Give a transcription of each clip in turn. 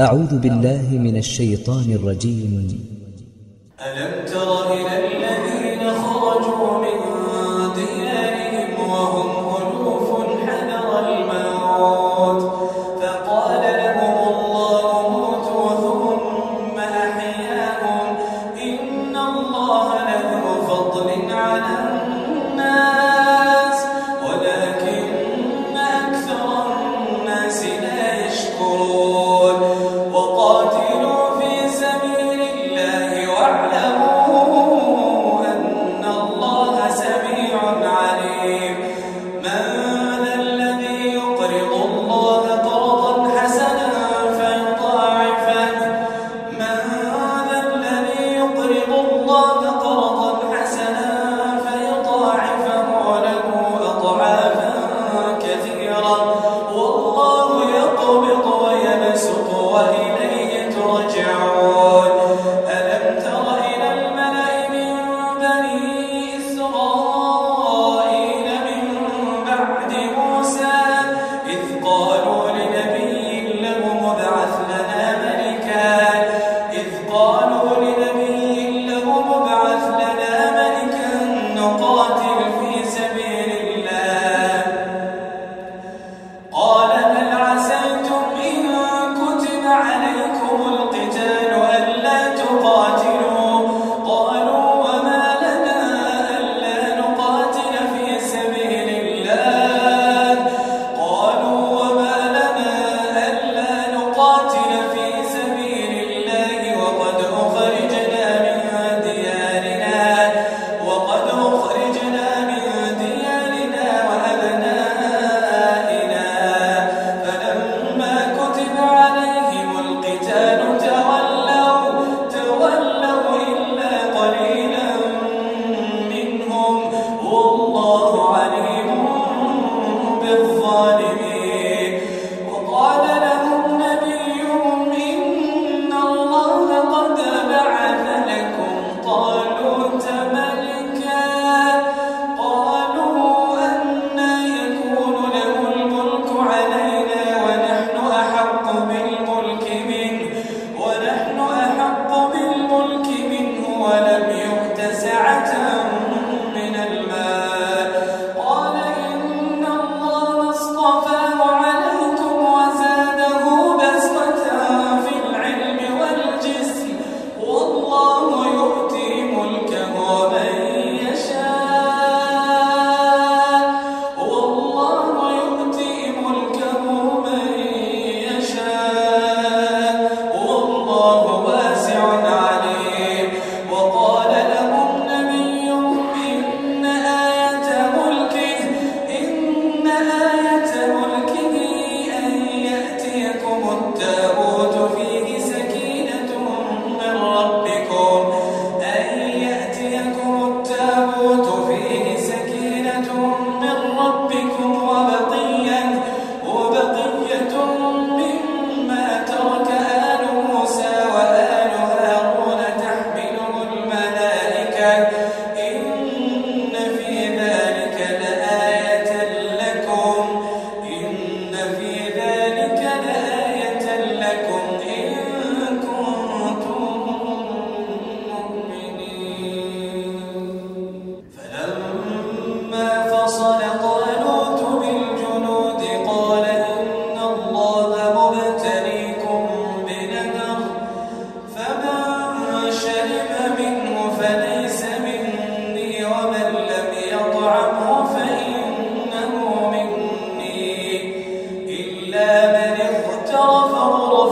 أعوذ بالله من الشيطان الرجيم. ألم تر إلى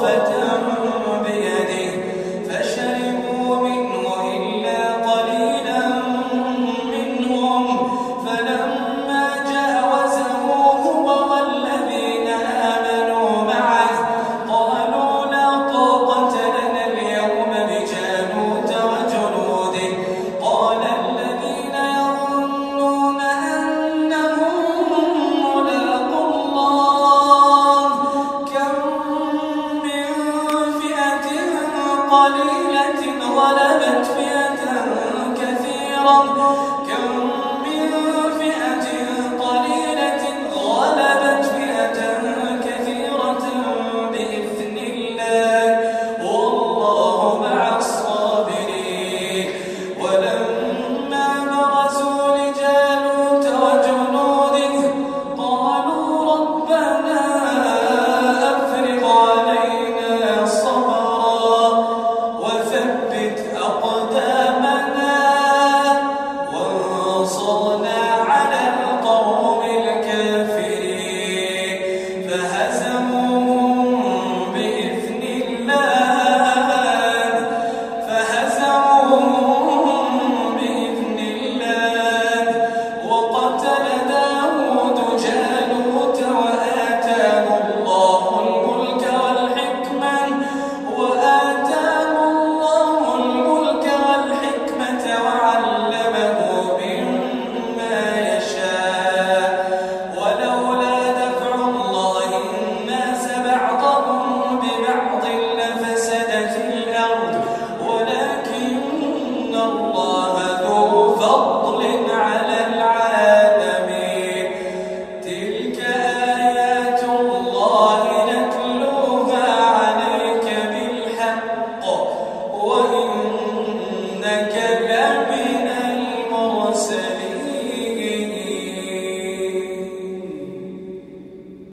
prophet. كم